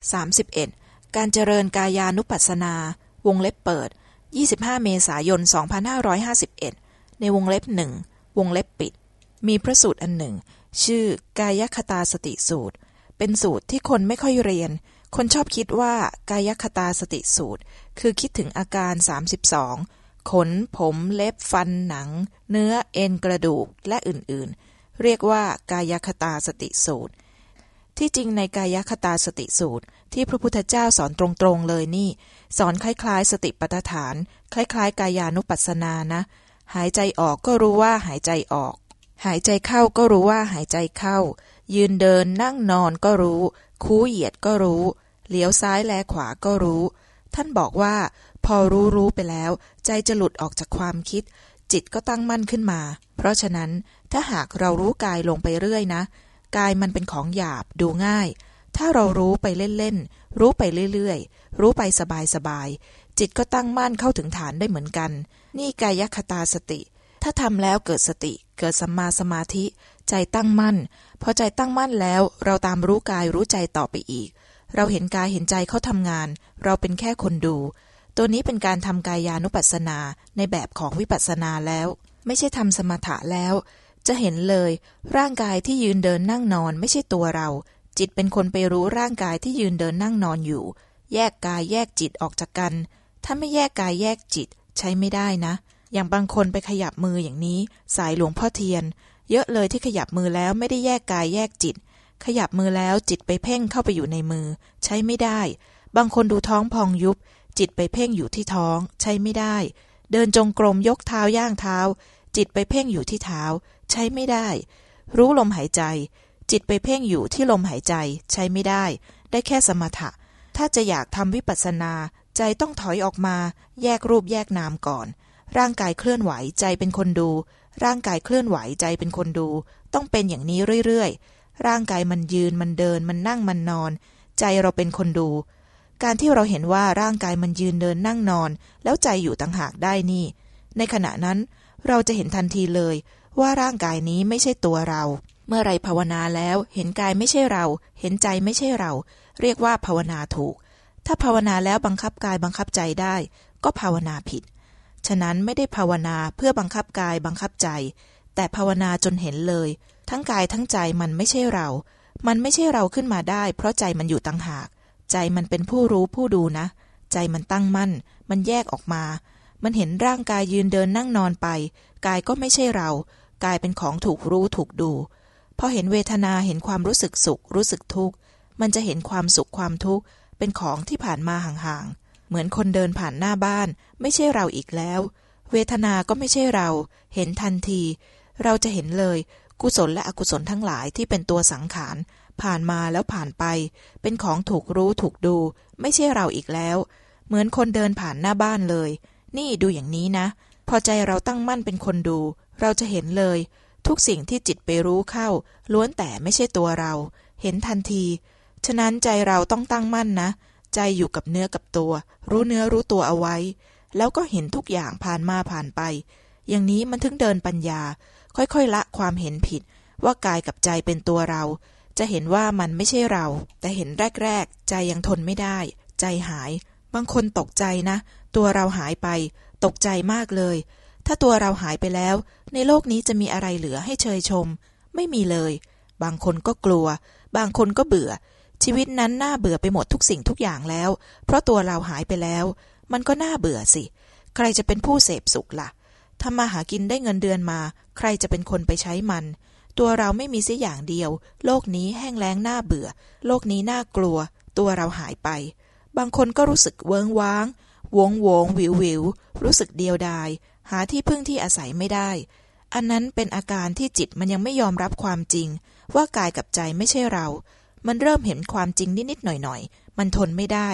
31. การเจริญกายานุปัสสนา วงเล็บเปิด 25 เมษายน 2551 ในวงเล็บหนึ่งวงเล็บปิด มีพระสูตรอันหนึ่ง ชื่อกายคตาสติสูตร เป็นสูตรที่คนไม่ค่อยเรียน คนชอบคิดว่ากายคตาสติสูตร คือคิดถึงอาการ 32 ขน ผม เล็บ ฟัน หนัง เนื้อ เอ็น กระดูก และอื่น ๆ เรียกว่ากายคตาสติสูตร ที่จริงในกายคตาสติสูตร ที่พระพุทธเจ้าสอนตรงๆเลยนี่ สอนคล้ายๆ สติปัฏฐาน คล้าย ๆ กายานุปัสสนานะ หายใจออกก็รู้ว่าหายใจออก หายใจเข้าก็รู้ว่าหายใจเข้า ยืนเดินนั่งนอนก็รู้ คูเหยียดก็รู้เลี้ยวซ้ายแลขวาก็รู้ ท่านบอกว่า พอรู้รู้ไปแล้ว ใจจะหลุดออกจากความคิด จิตก็ตั้งมั่นขึ้นมา เพราะฉะนั้นถ้าหากเรารู้กายลงไปเรื่อยนะ กายมันเป็นของหยาบดูง่าย ถ้าเรารู้ไปเล่นๆ รู้ไปเรื่อยๆ รู้ไปสบายๆ จิตก็ตั้งมั่นเข้าถึงฐานได้เหมือนกัน นี่กายคตาสติ ถ้าทำแล้วเกิดสติ เกิดสัมมาสมาธิ ใจตั้งมั่น พอใจตั้งมั่นแล้ว เราตามรู้กายรู้ใจต่อไปอีก เราเห็นกายเห็นใจเขาทำงาน เราเป็นแค่คนดู ตัวนี้เป็นการทำกายานุปัสสนาในแบบของวิปัสสนาแล้ว ไม่ใช่ทำสมถะแล้ว จะเห็นเลย ร่างกายที่ยืนเดินนั่งนอนไม่ใช่ตัวเรา จิตเป็นคนไปรู้ร่างกายที่ยืนเดินนั่งนอนอยู่ แยกกายแยกจิตออกจากกัน ถ้าไม่แยกกายแยกจิตใช้ไม่ได้นะ อย่างบางคนไปขยับมืออย่างนี้ สายหลวงพ่อเทียน เยอะเลยที่ขยับมือแล้วไม่ได้แยกกายแยกจิต ขยับมือแล้วจิตไปเพ่งเข้าไปอยู่ในมือ ใช้ไม่ได้ บางคนดูท้องพองยุบ จิตไปเพ่งอยู่ที่ท้อง ใช้ไม่ได้ เดินจงกรมยกเท้าย่างเท้า จิตไปเพ่งอยู่ที่เท้า ใช้ไม่ได้ รู้ลมหายใจ จิตไปเพ่งอยู่ที่ลมหายใจใช้ไม่ได้ ได้แค่สมถะ ถ้าจะอยากทำวิปัสสนาใจต้องถอยออกมา แยกรูปแยกนามก่อน ร่างกายเคลื่อนไหวใจเป็นคนดู ร่างกายเคลื่อนไหวใจเป็นคนดู ต้องเป็นอย่างนี้เรื่อยๆ ร่างกายมันยืนมันเดินมันนั่งมันนอน ใจเราเป็นคนดู การที่เราเห็นว่าร่างกายมันยืนเดินนั่งนอน แล้วใจอยู่ต่างหากได้นี่ ในขณะนั้นเราจะเห็นทันทีเลย ว่าร่างกายนี้ไม่ใช่ตัวเรา เมื่อไรภาวนาแล้วเห็นกายไม่ใช่เรา เห็นใจไม่ใช่เรา เรียกว่าภาวนาถูก ถ้าภาวนาแล้วบังคับกายบังคับใจได้ ก็ภาวนาผิด ฉะนั้นไม่ได้ภาวนาเพื่อบังคับกายบังคับใจ แต่ภาวนาจนเห็นเลย ทั้งกายทั้งใจมันไม่ใช่เรา มันไม่ใช่เราขึ้นมาได้ เพราะใจมันอยู่ต่างหาก ใจมันเป็นผู้รู้ผู้ดูนะ ใจมันตั้งมั่น มันแยกออกมา มันเห็นร่างกายยืนเดินนั่งนอนไป กายก็ไม่ใช่เรา กลายเป็นของถูกรู้ถูกดูพอเห็นเวทนาเห็นความรู้สึกสุข รู้สึกทุกข์ มันจะเห็นความสุขความทุกข์ เป็นของที่ผ่านมาห่างๆ เหมือนคนเดินผ่านหน้าบ้าน ไม่ใช่เราอีกแล้ว เวทนาก็ไม่ใช่เรา เห็นทันที เราจะเห็นเลย กุศลและอกุศลทั้งหลายที่เป็นตัวสังขาร ผ่านมาแล้วผ่านไป เป็นของถูกรู้ถูกดู ไม่ใช่เราอีกแล้ว เหมือนคนเดินผ่านหน้าบ้านเลย นี่ดูอย่างนี้นะ พอใจเราตั้งมั่นเป็นคนดู เราจะเห็นเลย ทุกสิ่งที่จิตไปรู้เข้า ล้วนแต่ไม่ใช่ตัวเรา เห็นทันที ฉะนั้นใจเราต้องตั้งมั่นนะ ใจอยู่กับเนื้อกับตัว รู้เนื้อรู้ตัวเอาไว้ แล้วก็เห็นทุกอย่างผ่านมาผ่านไป อย่างนี้มันถึงเดินปัญญา ค่อยๆละความเห็นผิด ว่ากายกับใจเป็นตัวเรา จะเห็นว่ามันไม่ใช่เรา แต่เห็นแรกๆ ใจยังทนไม่ได้ ใจหาย บางคนตกใจนะ ตัวเราหายไป ตกใจมากเลย ถ้าตัวเราหายไปแล้ว ในโลกนี้จะมีอะไรเหลือให้เชยชม ไม่มีเลย บางคนก็กลัว บางคนก็เบื่อ ชีวิตนั้นน่าเบื่อไปหมดทุกสิ่งทุกอย่างแล้ว เพราะตัวเราหายไปแล้ว มันก็น่าเบื่อสิ ใครจะเป็นผู้เสพสุขละ่ะทำมาหากินได้เงินเดือนมา ใครจะเป็นคนไปใช้มัน ตัวเราไม่มีสิอย่างเดียว โลกนี้แห้งแล้งน่าเบื่อ โลกนี้น่ากลัว ตัวเราหายไป บางคนก็รู้สึกเวิงว้างวงวงวิววิวรู้สึกเดียวดาย หาที่พึ่งที่อาศัยไม่ได้ อันนั้นเป็นอาการที่จิตมันยังไม่ยอมรับความจริง ว่ากายกับใจไม่ใช่เรา มันเริ่มเห็นความจริงนิดๆหน่อยๆ มันทนไม่ได้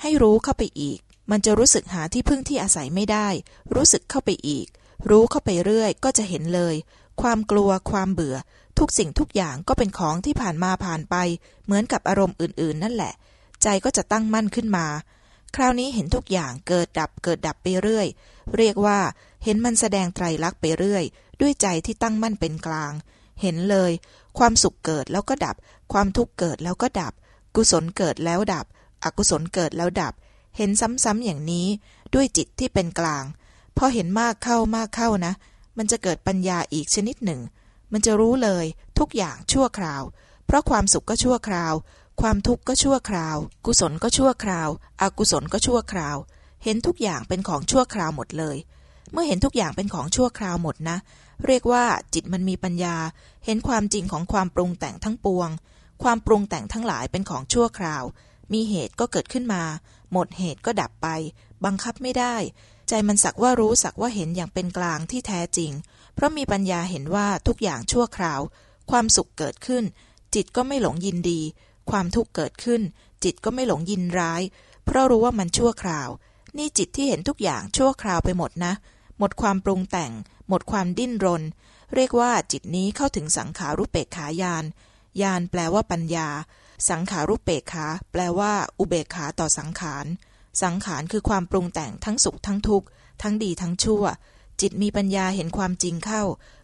ให้รู้เข้าไปอีก มันจะรู้สึกหาที่พึ่งที่อาศัยไม่ได้ รู้สึกเข้าไปอีก รู้เข้าไปเรื่อยก็จะเห็นเลย ความกลัว ความเบื่อ ทุกสิ่งทุกอย่างก็เป็นของที่ผ่านมาผ่านไป เหมือนกับอารมณ์อื่น ๆ นั่นแหละ ใจก็จะตั้งมั่นขึ้นมา คราวนี้เห็นทุกอย่างเกิดดับเกิดดับไปเรื่อย เรียกว่าเห็นมันแสดงไตรลักษณ์ไปเรื่อย ด้วยใจที่ตั้งมั่นเป็นกลาง เห็นเลย ความสุขเกิดแล้วก็ดับ ความทุกข์เกิดแล้วก็ดับ กุศลเกิดแล้วดับ อกุศลเกิดแล้วดับ เห็นซ้ำๆอย่างนี้ ด้วยจิตที่เป็นกลางพอเห็นมากเข้ามากเข้านะ มันจะเกิดปัญญาอีกชนิดหนึ่ง มันจะรู้เลย ทุกอย่างชั่วคราว เพราะความสุขก็ชั่วคราว ความทุกข์ก็ชั่วคราว กุศลก็ชั่วคราว อกุศลก็ชั่วคราว เห็นทุกอย่างเป็นของชั่วคราวหมดเลย เมื่อเห็นทุกอย่างเป็นของชั่วคราวหมดนะ เรียกว่าจิตมันมีปัญญา เห็นความจริงของความปรุงแต่งทั้งปวง ความปรุงแต่งทั้งหลายเป็นของชั่วคราว มีเหตุก็เกิดขึ้นมา หมดเหตุก็ดับไป บังคับไม่ได้ ใจมันสักว่ารู้สักว่าเห็นอย่างเป็นกลางที่แท้จริง เพราะมีปัญญาเห็นว่าทุกอย่างชั่วคราว ความสุขเกิดขึ้น จิตก็ไม่หลงยินดี ความทุกข์เกิดขึ้น จิตก็ไม่หลงยินร้าย เพราะรู้ว่ามันชั่วคราว นี่จิตที่เห็นทุกอย่างชั่วคราวไปหมดนะ หมดความปรุงแต่ง หมดความดิ้นรน เรียกว่าจิตนี้เข้าถึงสังขารุปเปกขายานยานแปลว่าปัญญา สังขารุปเปกขาแปลว่า อุเบกขาต่อสังขาร สังขารคือความปรุงแต่งทั้งสุขทั้งทุกข์ทั้งดีทั้งชั่ว จิตมีปัญญาเห็นความจริงเข้า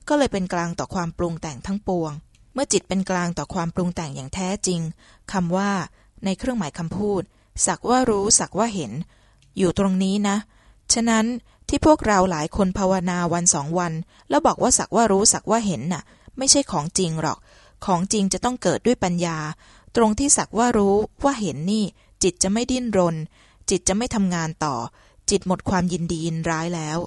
ก็เลยเป็นกลางต่อความปรุงแต่งทั้งปวง เมื่อจิตเป็นกลางต่อความปรุงแต่งอย่างแท้จริงคำว่า ในเครื่องหมายคำพูด สักว่ารู้สักว่าเห็น อยู่ตรงนี้นะ ฉะนั้นที่พวกเราหลายคนภาวนาวันสองวัน แล้วบอกว่าสักว่ารู้สักว่าเห็นน่ะ ไม่ใช่ของจริงหรอก ของจริงจะต้องเกิดด้วยปัญญา ตรงที่สักว่ารู้ว่าเห็นนี่ จิตจะไม่ดิ้นรน จิตจะไม่ทำงานต่อ จิตหมดความยินดียินร้ายแล้ว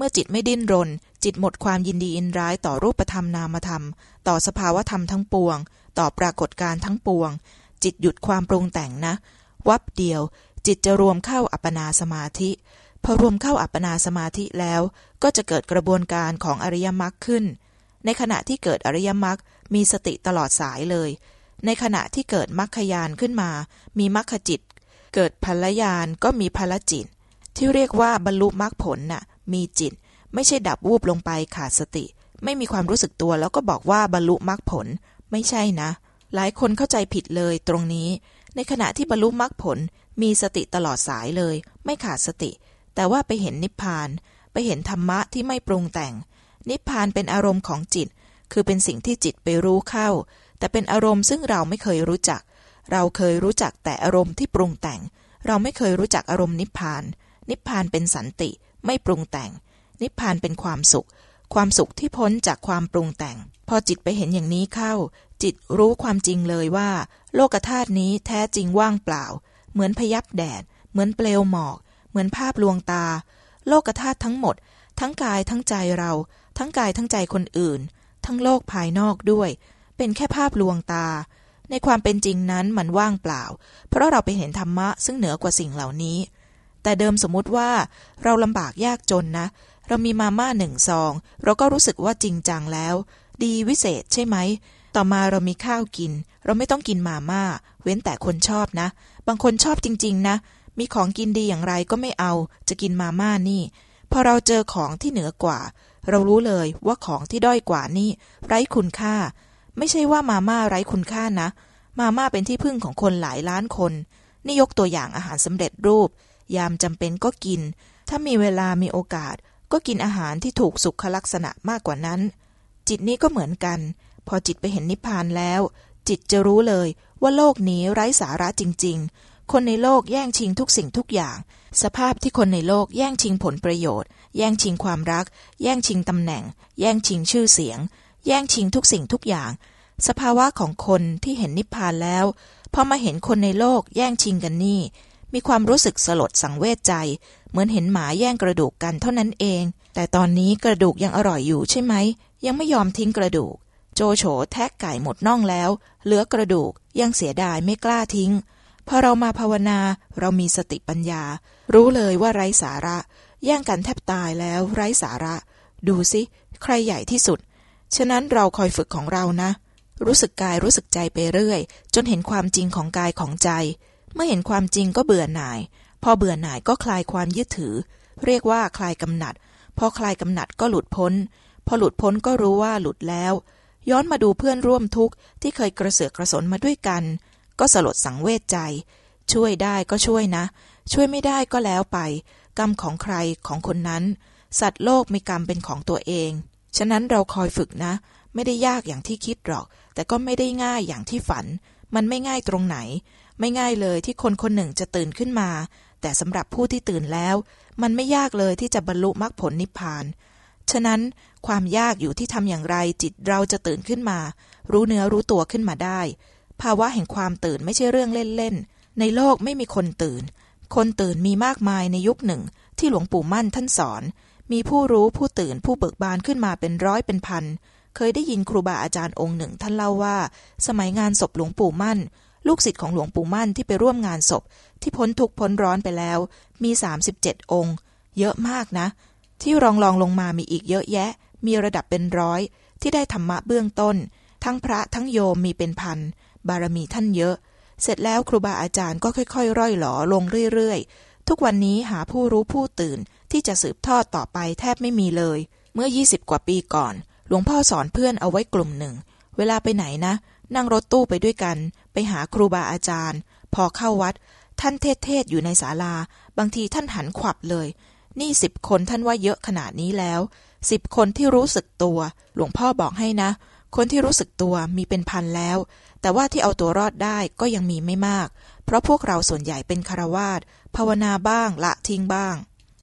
มื่อจิตไม่ดิ้นรน จิตหมดความยินดียินร้ายต่อรูปธรรมนามธรรม ต่อสภาวธรรมทั้งปวง ต่อปรากฏการทั้งปวง จิตหยุดความปรุงแต่งนะ วับเดียว จิตจะรวมเข้าอัปปนาสมาธิพอรวมเข้าอัปปนาสมาธิแล้ว ก็จะเกิดกระบวนการของอริยมรรคขึ้น ในขณะที่เกิดอริยมรรคมีสติตลอดสายเลย ในขณะที่เกิดมรรคยานขึ้นมา มีมรรคจิต เกิดพลยานก็มีพลจิต ที่เรียกว่าบรรลุมรรคผลน่ะ มีจิต ไม่ใช่ดับวูบลงไปขาดสติ ไม่มีความรู้สึกตัวแล้วก็บอกว่าบรรลุมรรคผล ไม่ใช่นะ หลายคนเข้าใจผิดเลยตรงนี้ ในขณะที่บรรลุมรรคผล มีสติตลอดสายเลย ไม่ขาดสติ แต่ว่าไปเห็นนิพพาน ไปเห็นธรรมะที่ไม่ปรุงแต่ง นิพพานเป็นอารมณ์ของจิต คือเป็นสิ่งที่จิตไปรู้เข้า แต่เป็นอารมณ์ซึ่งเราไม่เคยรู้จัก เราเคยรู้จักแต่อารมณ์ที่ปรุงแต่ง เราไม่เคยรู้จักอารมณ์นิพพานนิพพานเป็นสันติ ไม่ปรุงแต่ง นิพพานเป็นความสุข ความสุขที่พ้นจากความปรุงแต่ง พอจิตไปเห็นอย่างนี้เข้า จิตรู้ความจริงเลยว่า โลกธาตุนี้แท้จริงว่างเปล่า เหมือนพยับแดด เหมือนเปลวหมอก เหมือนภาพลวงตา โลกธาตุทั้งหมด ทั้งกายทั้งใจเรา ทั้งกายทั้งใจคนอื่น ทั้งโลกภายนอกด้วย เป็นแค่ภาพลวงตาในความเป็นจริงนั้นมันว่างเปล่า เพราะเราไปเห็นธรรมะซึ่งเหนือกว่าสิ่งเหล่านี้ แต่เดิมสมมติว่าเราลำบากยากจนนะ เรามีมาม่าหนึ่งซอง เราก็รู้สึกว่าจริงจังแล้ว ดีวิเศษใช่ไหม ต่อมาเรามีข้าวกิน เราไม่ต้องกินมาม่า เว้นแต่คนชอบนะ บางคนชอบจริง ๆ นะ มีของกินดีอย่างไรก็ไม่เอา จะกินมาม่านี่พอเราเจอของที่เหนือกว่า เรารู้เลยว่าของที่ด้อยกว่านี่ ไร้คุณค่า ไม่ใช่ว่ามาม่าไร้คุณค่านะ มาม่าเป็นที่พึ่งของคนหลายล้านคน นี่ยกตัวอย่างอาหารสำเร็จรูป ยามจำเป็นก็กิน ถ้ามีเวลามีโอกาส ก็กินอาหารที่ถูกสุขลักษณะมากกว่านั้น จิตนี้ก็เหมือนกัน พอจิตไปเห็นนิพพานแล้ว จิตจะรู้เลยว่าโลกนี้ไร้สาระจริง ๆ คนในโลกแย่งชิงทุกสิ่งทุกอย่าง สภาพที่คนในโลกแย่งชิงผลประโยชน์ แย่งชิงความรัก แย่งชิงตำแหน่ง แย่งชิงชื่อเสียง แย่งชิงทุกสิ่งทุกอย่าง สภาวะของคนที่เห็นนิพพานแล้วพอมาเห็นคนในโลกแย่งชิงกันนี่ มีความรู้สึกสลดสังเวชใจ เหมือนเห็นหมาแย่งกระดูกกันเท่านั้นเอง แต่ตอนนี้กระดูกยังอร่อยอยู่ใช่ไหม ยังไม่ยอมทิ้งกระดูก โจโฉแทะไก่หมดน่องแล้ว เหลือกระดูกยังเสียดายไม่กล้าทิ้ง พอเรามาภาวนาเรามีสติปัญญา รู้เลยว่าไร้สาระ แย่งกันแทบตายแล้วไร้สาระ ดูสิใครใหญ่ที่สุด ฉะนั้นเราคอยฝึกของเรานะ รู้สึกกายรู้สึกใจไปเรื่อย จนเห็นความจริงของกายของใจ เมื่อเห็นความจริงก็เบื่อหน่าย พอเบื่อหน่ายก็คลายความยึดถือ เรียกว่าคลายกำหนัด พอคลายกำหนัดก็หลุดพ้น พอหลุดพ้นก็รู้ว่าหลุดแล้ว ย้อนมาดูเพื่อนร่วมทุกข์ที่เคยกระเสือกกระสนมาด้วยกัน ก็สลดสังเวชใจ ช่วยได้ก็ช่วยนะ ช่วยไม่ได้ก็แล้วไป กรรมของใครของคนนั้น สัตว์โลกมีกรรมเป็นของตัวเอง ฉะนั้นเราคอยฝึกนะ ไม่ได้ยากอย่างที่คิดหรอก แต่ก็ไม่ได้ง่ายอย่างที่ฝัน มันไม่ง่ายตรงไหน ไม่ง่ายเลยที่คนคนหนึ่งจะตื่นขึ้นมา แต่สำหรับผู้ที่ตื่นแล้ว มันไม่ยากเลยที่จะบรรลุมรรคผลนิพพาน ฉะนั้นความยากอยู่ที่ทำอย่างไรจิตเราจะตื่นขึ้นมา รู้เนื้อรู้ตัวขึ้นมาได้ ภาวะแห่งความตื่นไม่ใช่เรื่องเล่นๆ ในโลกไม่มีคนตื่น คนตื่นมีมากมายในยุคหนึ่ง ที่หลวงปู่มั่นท่านสอน มีผู้รู้ผู้ตื่นผู้เบิกบานขึ้นมาเป็นร้อยเป็นพันเคยได้ยินครูบาอาจารย์องค์หนึ่งท่านเล่าว่า สมัยงานศพหลวงปู่มั่น ลูกศิษย์ของหลวงปู่มั่นที่ไปร่วมงานศพ ที่พ้นทุกพ้นร้อนไปแล้ว มี 37 องค์ เยอะมากนะ ที่รองรองลงมามีอีกเยอะแยะ มีระดับเป็นร้อย ที่ได้ธรรมะเบื้องต้น ทั้งพระทั้งโยมมีเป็นพัน บารมีท่านเยอะ เสร็จแล้วครูบาอาจารย์ก็ค่อยๆ ร่อยหลอลงเรื่อยๆ ทุกวันนี้หาผู้รู้ผู้ตื่นที่จะสืบทอดต่อไปแทบไม่มีเลย เมื่อ 20 กว่าปีก่อน หลวงพ่อสอนเพื่อนเอาไว้กลุ่มหนึ่ง เวลาไปไหนนะ นั่งรถตู้ไปด้วยกัน ไปหาครูบาอาจารย์ พอเข้าวัด ท่านเทศเทศอยู่ในศาลา บางทีท่านหันขวับเลย นี่สิบคนท่านว่าเยอะขนาดนี้แล้วสิบคนที่รู้สึกตัว หลวงพ่อบอกให้นะ คนที่รู้สึกตัวมีเป็นพันแล้ว แต่ว่าที่เอาตัวรอดได้ก็ยังมีไม่มาก เพราะพวกเราส่วนใหญ่เป็นคารวาสภาวนาบ้างละทิ้งบ้าง